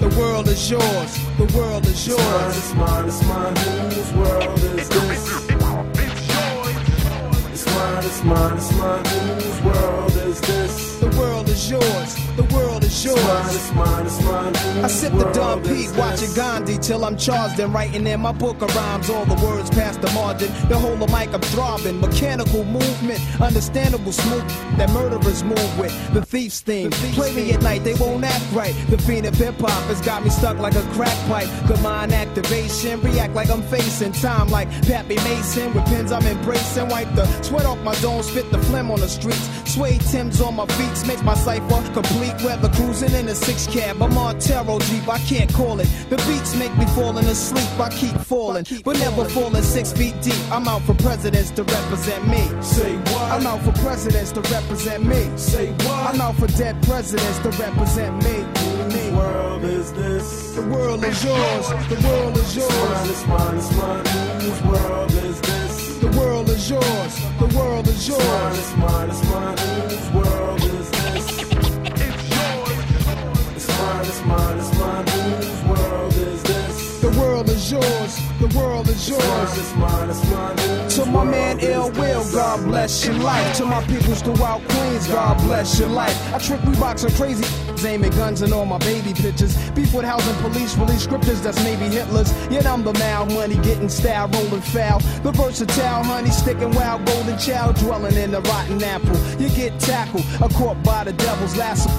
The world is yours. The world is yours. it's mine, it's mine. Whose world is this? Yours. It's mine, it's mine, it's mine. Whose world is this? The world is yours. The world is It's mine, yours. it's mine, it's mine. I sip the Dom P, watching? Gandhi till I'm charged and writing in my book of rhymes. All the words past the margin. The whole of mic I'm throbbing. Mechanical movement, understandable smooth that murderers move with. The thief's theme. Play me at night, they won't act right. The fiend of hip hop has got me stuck like a crack pipe. The mind activation, react like I'm facing time like Pappy Mason. With pins I'm embracing. Wipe the sweat off my dome, spit the phlegm on the streets. Sway Tim's on my feet, makes my cipher complete. Weather cruising in a six cab. I'm on Tarot Jeep, I can't call it. The beats make me falling asleep, I keep falling. But never falling six feet deep. I'm out for presidents to represent me. Say what? I'm out for presidents to represent me. Say what? I'm out for dead presidents to represent me. Me. world is this? The world is yours. The world is yours. it's mine, it's mine. Whose world is this? The world is yours. The world is yours. it's mine, it's mine. Whose world is this? Mine, it's mine. Whose world is this? The world is yours. The world is It's mine, yours. it's mine, it's mine. Whose To my man Ill Will. God bless your life. To my peoples throughout Queens, God bless your life. I trick we boxing crazy, aiming guns and all my baby pictures. Beef with housing police, release scriptures that's maybe Hitler's. Yet I'm the mal money, getting style, rolling foul. The versatile honey, sticking wild, golden child, dwelling in the rotten apple. You get tackled, a caught by the devil's lasso.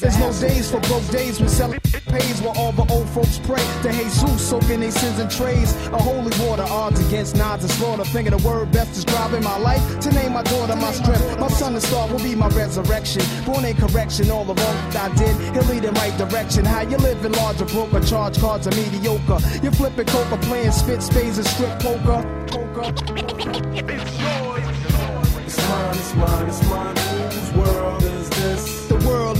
There's no days for broke days when selling pays while all the old folks pray to Jesus, soaking their sins in trays. A holy water, odds against nods and slaughter. Thinking the word best describing my life. To name my daughter my strength. My son and star will be my resurrection. Born in correction, all the wrong I did, he'll lead in right direction. How you living large or broke or charge cards are mediocre. You're flipping coca, playing spit spades and strip poker. Poker. It's mine, it's mine, it's mine. Whose world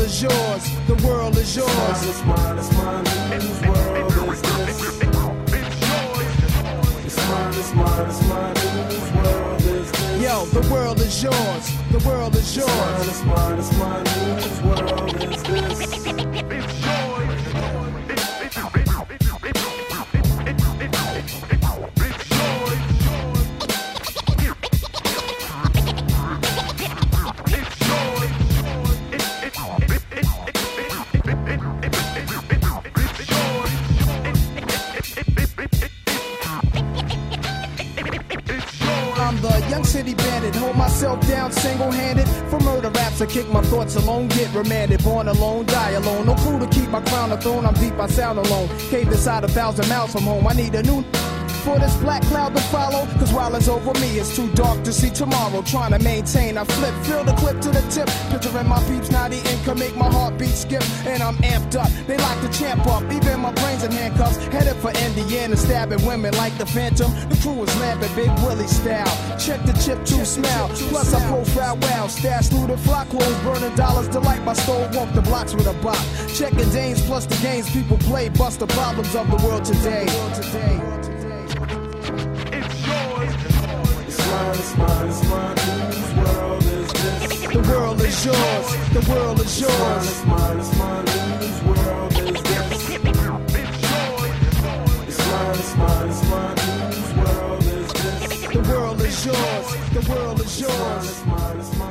is yours. The world is yours. It's mine, it's mine, whose world is this? It's mine, it's mine, it's mine, whose world is this? Yo, the world is yours. The world is It's yours. mine, it's mine, it's mine, whose world is this? Myself down single-handed. For murder raps, I kick my thoughts alone, get remanded. Born alone, die alone. No clue to keep my crown or throne. I'm deep, I sound alone. Cave inside a thousand miles from home. I need a new for this black cloud to follow. Cause while it's over me, it's too dark to see tomorrow. Trying to maintain, I flip, fill the clip to the tip. Picturing my peeps not eating can make my heartbeat skip. And I'm amped up, they like to champ up. Even my brains in handcuffs. Headed for Indiana, stabbing women like the Phantom. The crew is lamping Big Willie style. Check the chip to smell. Plus I profile wow. Stash through the flock clothes, burning dollars. Delight my stove, walk the blocks with a bop. Checking Danes plus the games people play. Bust the problems of the world today. The world is yours. The world is yours. The world is yours. The world is yours.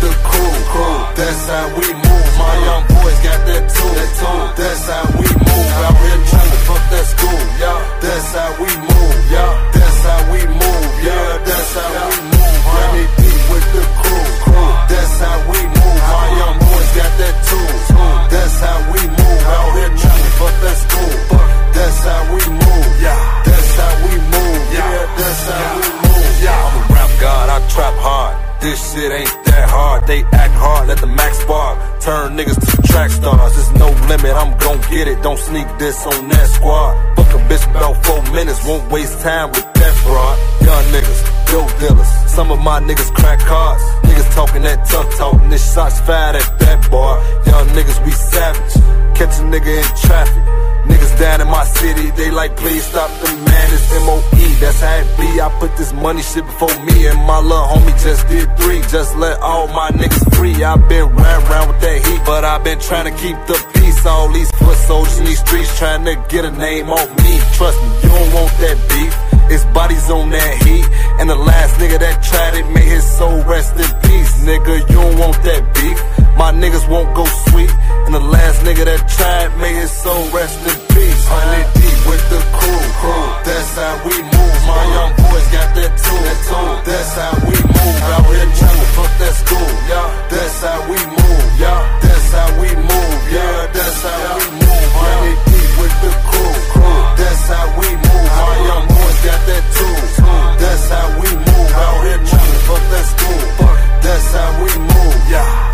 The crew, crew. That's how we move. My young boys got that too, that too. That's how we move. Out here trying to fuck that school, yeah. That's how we move, yeah. That's how we move, yeah. That's how we move. Hundred deep with the crew, crew. That's how we move. My young boys got that too. That's how we move. Out here trying to fuck that school, that's how we move, yeah. That's how we move, yeah. That's how we move, yeah. I'm a rap god, I trap hard. This shit ain't that hard. They act hard, let the max bar Turn niggas to track stars. There's no limit, I'm gon' get it. Don't sneak this on that squad. Fuck a bitch about four minutes, won't waste time with that broad. Young niggas, dope dealers. Some of my niggas crack cards. Niggas talking that tough talk, this shots fired at that bar. Young niggas, we savage. Catch a nigga in traffic. Niggas down in my city, they like, please stop the man, M.O.E. That's how it be. I put this money shit before me and my little homie just did three. Just let all my niggas free. i been riding around with that heat, but i been trying to keep the peace. All these foot soldiers in these streets trying to get a name off me. Trust me, you don't want that beef. It's bodies on that heat. And the last nigga that tried it, may his soul rest in peace. Nigga, you don't want that beef. My niggas won't go sweet. And the last nigga that tried, may his soul rest in peace. Hundred deep with the crew, crew. That's how we move. My young boys got that too, that too. That's how we move. Out here trying to fuck that school, yeah. That's how we move, yeah. That's how we move, yeah. That's how we move. Hundred deep with the crew, crew. That's how we move. Got that too. That's how we move. Out here fuck that school. That's how we move. Yeah.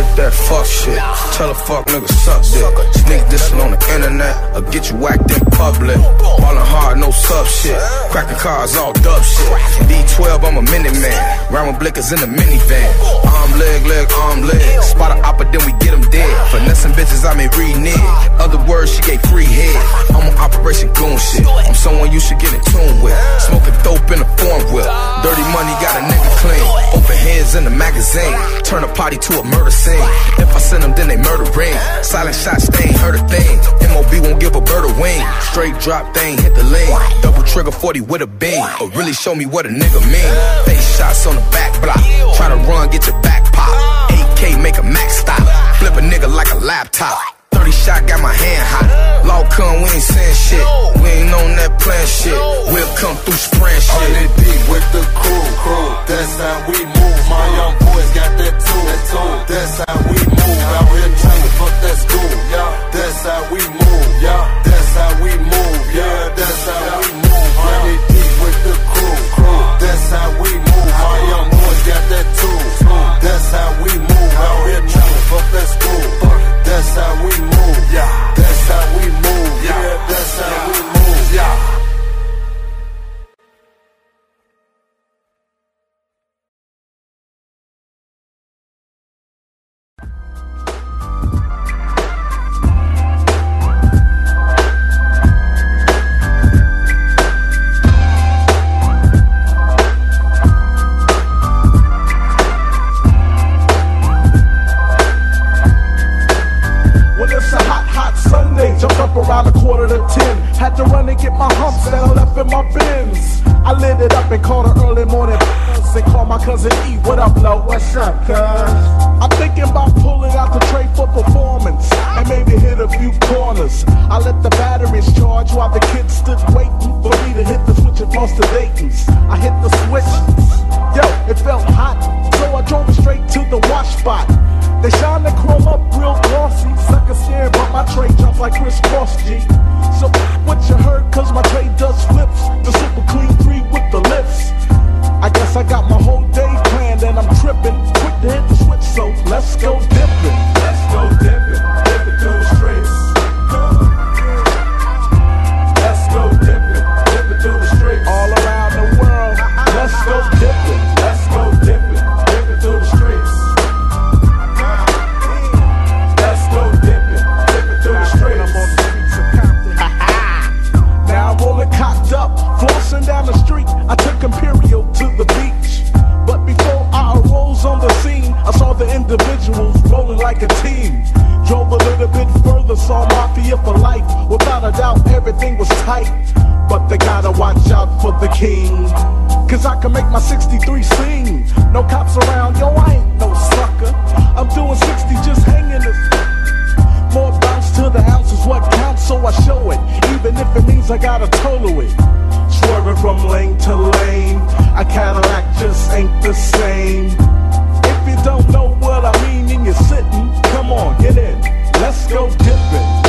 With that fuck shit. Tell a fuck nigga suck dick. Sneak dissing on the internet or get you whacked in public. Ballin' hard, no sub shit. Cracking cars, all dub shit. D12, I'm a minute man. Round with blickers in the minivan. Arm, leg, leg, arm, leg. Spot a oppa, then we get 'em dead. Finessing bitches, I may renege. Other words, she gave free head. I'm on Operation Goon shit. I'm someone you should get in tune with. Smoking dope in a form whip. Dirty money got a nigga clean. Open hands in the magazine. Turn a party to a murder scene. If I send them, then they murder ring. Silent shots, they ain't heard a thing. MOB won't give a bird a wing. Straight drop, they ain't hit the lane. Double trigger 40 with a beam. Or really show me what a nigga mean. Face shots on the back block. Try to run, get your back pop. 8K, make a max stop. Flip a nigga like a laptop. 30 shot, got my hand hot. Law come, we ain't saying shit. We ain't on that plan shit. We'll come through spraying shit. Hundred deep with the crew, crew. That's how we move. My young boys got that too, that too. That's how we move. Out here trying to fuck that school, yeah. I let the batteries charge while the kids stood waiting for me to hit the switch at of Dayton's. I hit the switch. Yo, it felt hot, so I drove straight to the wash spot. They shine everything was tight. But they gotta watch out for the king. Cause I can make my 63 sing. No cops around, yo, I ain't no sucker. I'm doing 60 just hanging this. More bounce to the ounce is what counts, so I show it. Even if it means I gotta total it. Swerving from lane to lane. A Cadillac just ain't the same. If you don't know what I mean and you're sitting, come on, get in. Let's go dipping.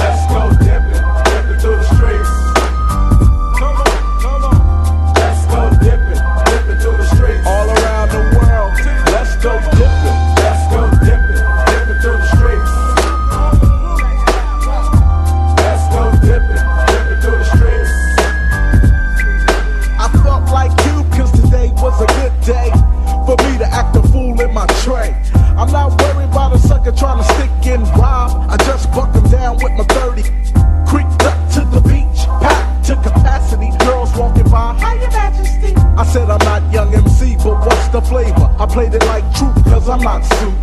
Flavor? I played it like truth, cause I'm not suit.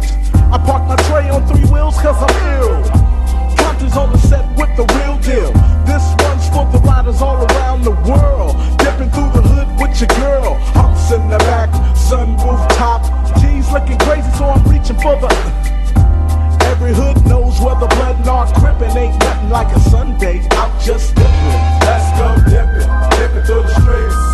I parked my tray on three wheels, cause I'm ill. Compton's on the set with the real deal. This one's for the riders all around the world. Dipping through the hood with your girl. Humps in the back, sunroof top. G's looking crazy, so I'm reaching for the. Every hood knows where the blood narc crippin' ain't nothing like a Sunday out just dipping. Let's go dipping, dipping through the streets.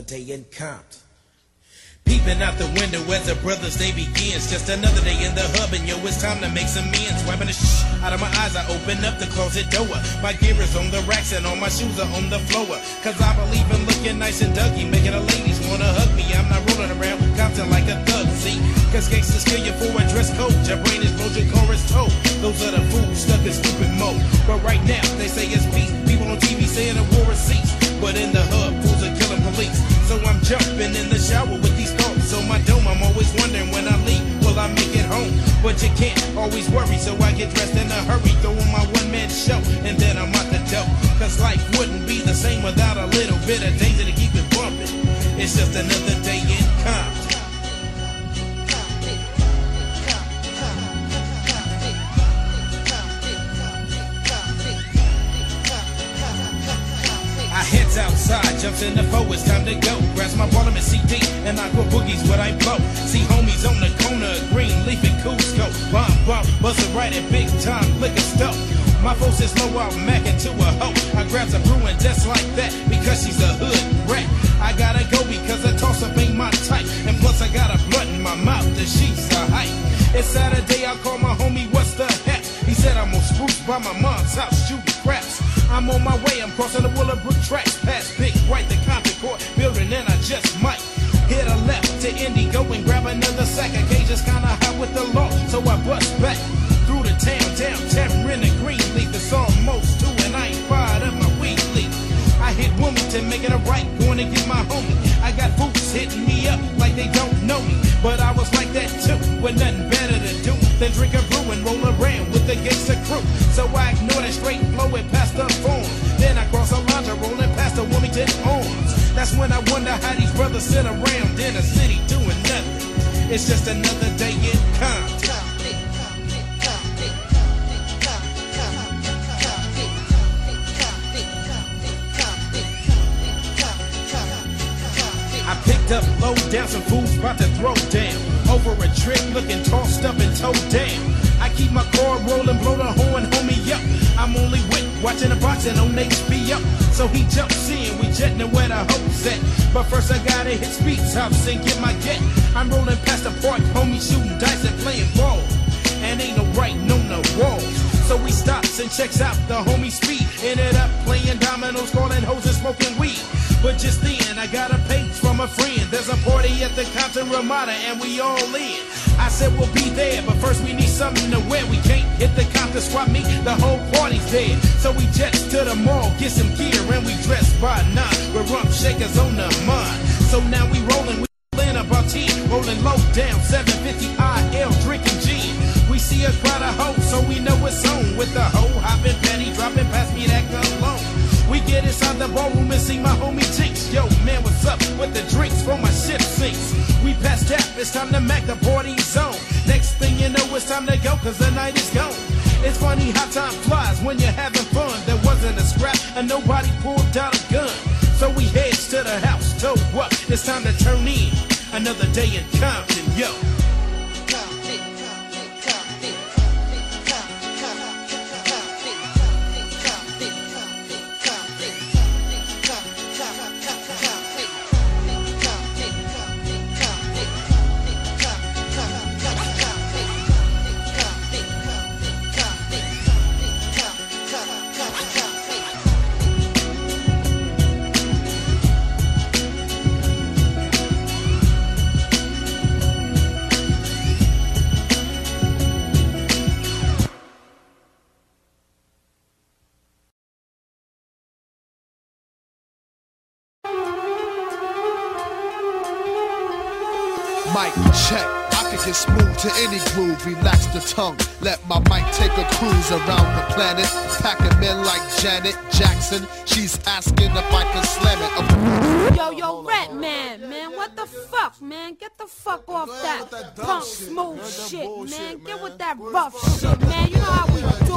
Another day in Compton. Peeping out the window as the brothers day begins. Just another day in the hub, and yo, it's time to make some ends. Wiping the shh out of my eyes, I open up the closet door. My gear is on the racks, and all my shoes are on the floor. Cause I believe in looking nice and duggy, making the ladies wanna hug me. I'm not rolling around Compton like a thug, see? Cause gangsters kill you for a dress code. Your brain is motion chorus toe. Those are the fools stuck in stupid mode. But right now, they say it's peace. People on TV saying the Is out macking to a hoe. I grabs a brew and just like that It's just another day in Compton. I picked up low down some fools about to throw down. Over a trick looking tossed up and toe down. I keep my car rolling, blow the horn, homie up. I'm only wit watching the box boxing on HBO. So he jumps But first I gotta hit Speed's house and get my get. I'm rolling past the park, homie shooting dice and playing ball. And ain't no writing on the walls. So we stops and checks out the homie speed. Ended up playing dominoes, calling hoes and smoking weed. But just then I got a page from a friend. There's a party at the Compton Ramada and we all in. I said we'll be there, but first we need something to wear. We can't hit the Compton swap meet, the whole party's dead. So we jets to the mall, get some gear, and we dress by nine. With rump shakers on the mind. So now we rolling, we in about 10, rolling low down, 750 IL, drinking gin. We see a crowd of hoes, so we know it's on. With the hoe hopping, penny dropping, pass me that cologne. We get inside the ballroom and see my homie Jinx. Yo, man, what's up with the drinks from my ship sinks? We passed tap, it's time to make the party zone. Next thing you know, it's time to go, cause the night is gone. It's funny how time flies when you're having fun. There wasn't a scrap, and nobody pulled out a gun. So we heads to the house, told what? It's time to turn in. Another day in Compton, yo. Groove, relax the tongue. Let my mic take a cruise around the planet. Packing men like Janet Jackson. She's asking if I can slam it. Yo, yo, Redman, man, what the fuck, man? Get the fuck off that punk smooth shit, man. Get with that rough shit, man. You know how we do.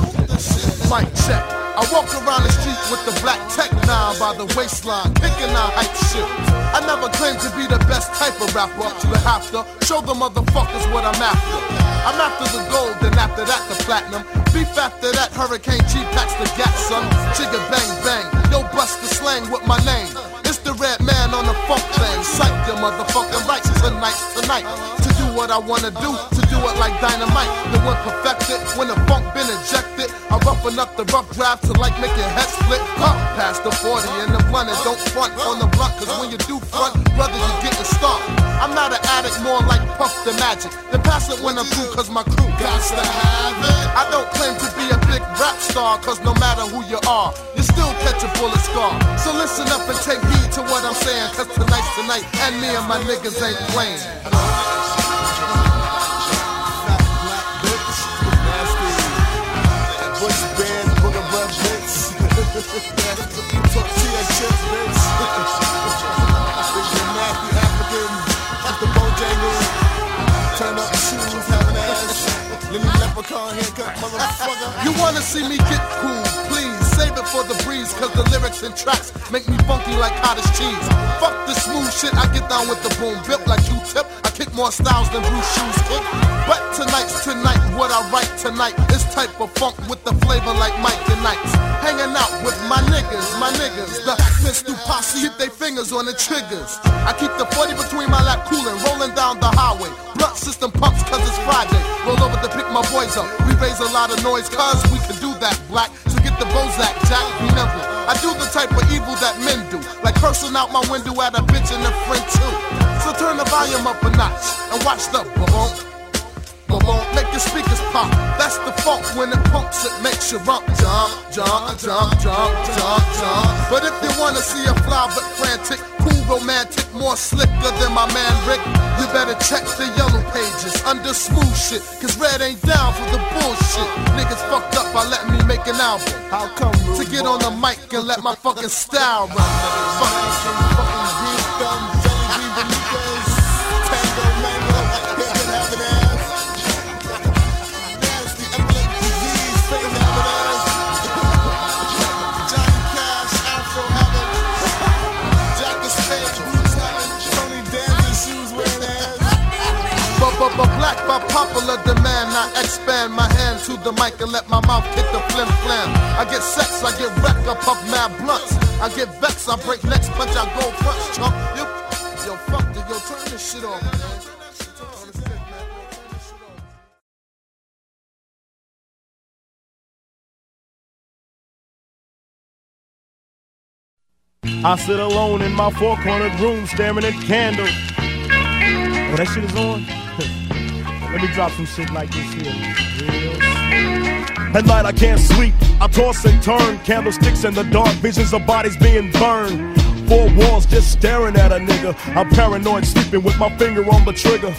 Mic check. I walk around the street with the black tech nine by the waistline, picking out hype shit. I never claimed to be the best type of rapper, but have to show the motherfuckers what I'm after. I'm after the gold, then after that the platinum. Beef after that, Hurricane G packs the gat, son. Chigga bang bang, yo bust the slang with my name. It's the Redman on the funk thing. Psych your motherfucking rights tonight, tonight. To do what I wanna do, to do it like dynamite. The one perfected, when the funk been ejected. I roughen up the rough draft to like make your head split. Huh, past the 40 and the blunt don't front on the blunt. Cause when you do front, brother, you getting stomped. I'm not an addict, more like Puff the Magic. Then pass it when I'm through, cause my crew got to have it. I don't claim to be a big rap star, cause no matter who you are, you still catch a bullet scar. So listen up and take heed to what I'm saying, cause tonight's tonight, and me and my niggas ain't playing. Motherfucker. You wanna see me get cool, please it for the breeze, cause the lyrics and tracks make me funky like cottage cheese. Fuck the smooth shit, I get down with the boom. Built like Q-tip, I kick more styles than Bruce Shoes kick. But tonight's tonight, what I write tonight is type of funk with the flavor like Mike and Knights. Hanging out with my niggas, my niggas. The Mr. Posse hit their fingers on the triggers. I keep the 40 between my lap cooling, rolling down the highway. Blunt system pumps cause it's Friday. Roll over to pick my boys up. We raise a lot of noise cause we can do that black. The Bozak, Jack, remember. I do the type of evil that men do. Like cursing out my window at a bitch and a friend too. So turn the volume up a notch and watch the boom. Boom, make your speakers pop. That's the funk when it pumps, it makes you rump, jump, jump, jump, jump, jump, jump. But if you wanna see a fly but frantic, romantic, more slicker than my man Rick, you better check the yellow pages under smooth shit. Cause red ain't down for the bullshit. Niggas fucked up by letting me make an album. How come, To get on the mic and let my fucking style run. Popular demand, I expand my hand to the mic and let my mouth hit the flim flam. I get sex, I get wrecked, I puff mad blunts. I get vexed, I break necks, punch, I go fronts, chump. Yo, yo, fuck it, yo, turn this shit off, man. I sit alone in my four cornered room staring at candles. Oh, that shit is on? Let me drop some shit like this here. At night I can't sleep, I toss and turn. Candlesticks in the dark, visions of bodies being burned. Four walls just staring at a nigga. I'm paranoid, sleeping with my finger on the trigger.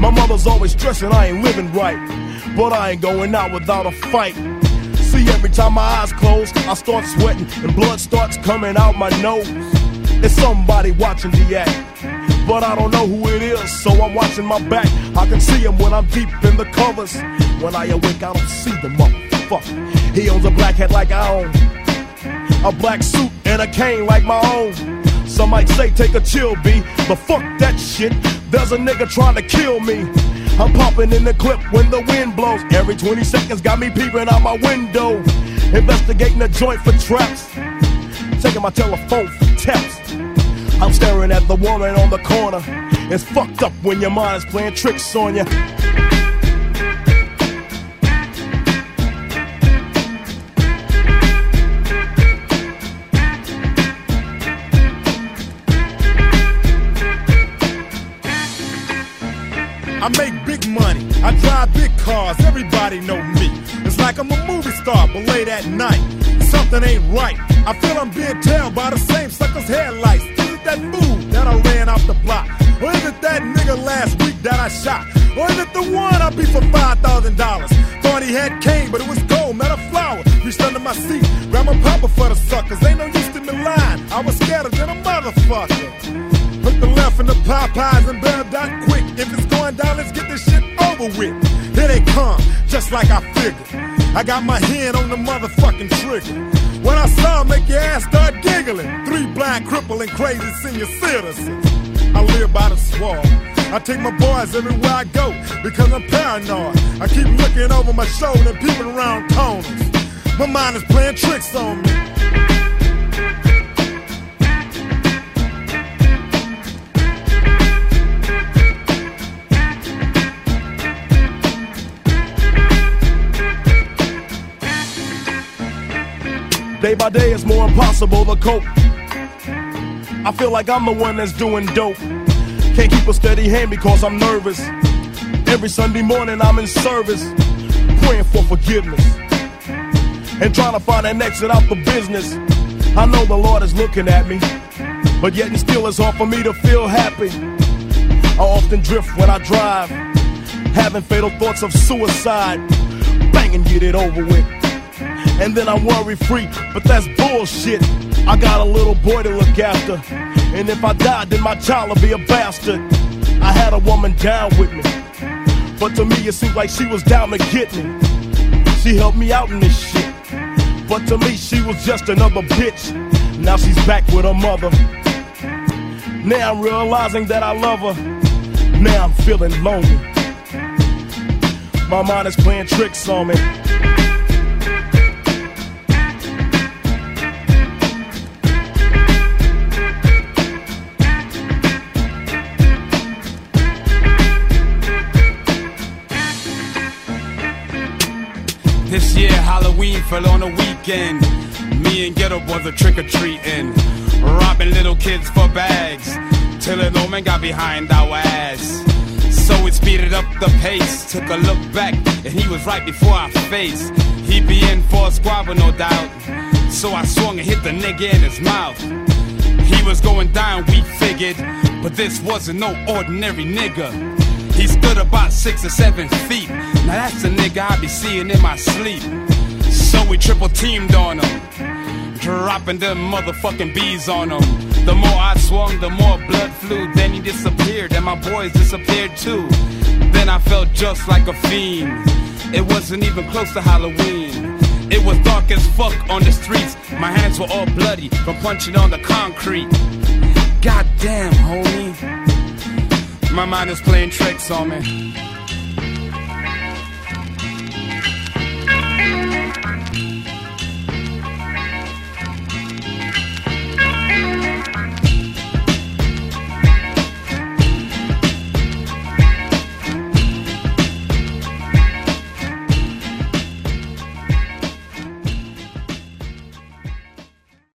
My mother's always stressing I ain't living right, but I ain't going out without a fight. See, every time my eyes close, I start sweating and blood starts coming out my nose. It's somebody watching the act, but I don't know who it is, so I'm watching my back. I can see him when I'm deep in the covers. When I awake, I don't see the motherfucker. He owns a black hat like I own, a black suit and a cane like my own. Some might say take a chill, B, but fuck that shit. There's a nigga trying to kill me. I'm popping in the clip when the wind blows. Every 20 seconds got me peeping out my window. Investigating the joint for traps. Taking my telephone for texts. I'm staring at the woman on the corner. It's fucked up when your mind is playing tricks on you. I make big money. I drive big cars. Everybody know me. It's like I'm a movie star, but late at night, something ain't right. I feel I'm being tailed by the same sucker's headlights. That fool that I ran off the block? Or is it that nigga last week that I shot? Or is it the one I beat for five thousand dollars? Thought he had cane, but it was gold, not a flower. Reached under my seat, grabbed my papa for the suckers. Ain't no use to me lying. I was scared than a motherfucker. Put the left in the Popeyes and bail down quick. If it's going down, let's get this shit over with. Here they come, just like I figured. I got my hand on the motherfucking trigger. When I saw make your ass start giggling. Three blind, crippling, crazy senior citizens. I live by the swamp. I take my boys everywhere I go because I'm paranoid. I keep looking over my shoulder and peeping around corners. My mind is playing tricks on me. Day by day, it's more impossible to cope. I feel like I'm the one that's doing dope. Can't keep a steady hand because I'm nervous. Every Sunday morning, I'm in service, praying for forgiveness and trying to find an exit out the business. I know the Lord is looking at me, but yet and still, it's hard for me to feel happy. I often drift when I drive, having fatal thoughts of suicide. Bang and get it over with and then I'm worry free. But that's bullshit. I got a little boy to look after, and if I die, then my child will be a bastard. I had a woman down with me, but to me it seemed like she was down to get me. She helped me out in this shit, But to me, she was just another bitch. Now she's back with her mother. Now I'm realizing that I love her. Now I'm feeling lonely. My mind is playing tricks on me. This year Halloween fell on a weekend. Me and Geto Boys are trick or treating, robbing little kids for bags. Till an old man got behind our ass. So we speeded up the pace. Took a look back, and he was right before our face. He be in for a squabble, no doubt. So I swung and hit the nigga in his mouth. He was going down, we figured, but this wasn't no ordinary nigga. He stood about six or seven feet. Now that's the nigga I be seeing in my sleep. So we triple teamed on him, dropping them motherfucking bees on him. The more I swung, the more blood flew. Then he disappeared, and my boys disappeared too. Then I felt just like a fiend. It wasn't even close to Halloween. It was dark as fuck on the streets. My hands were all bloody from punching on the concrete. Goddamn, homie. My mind is playing tricks on me.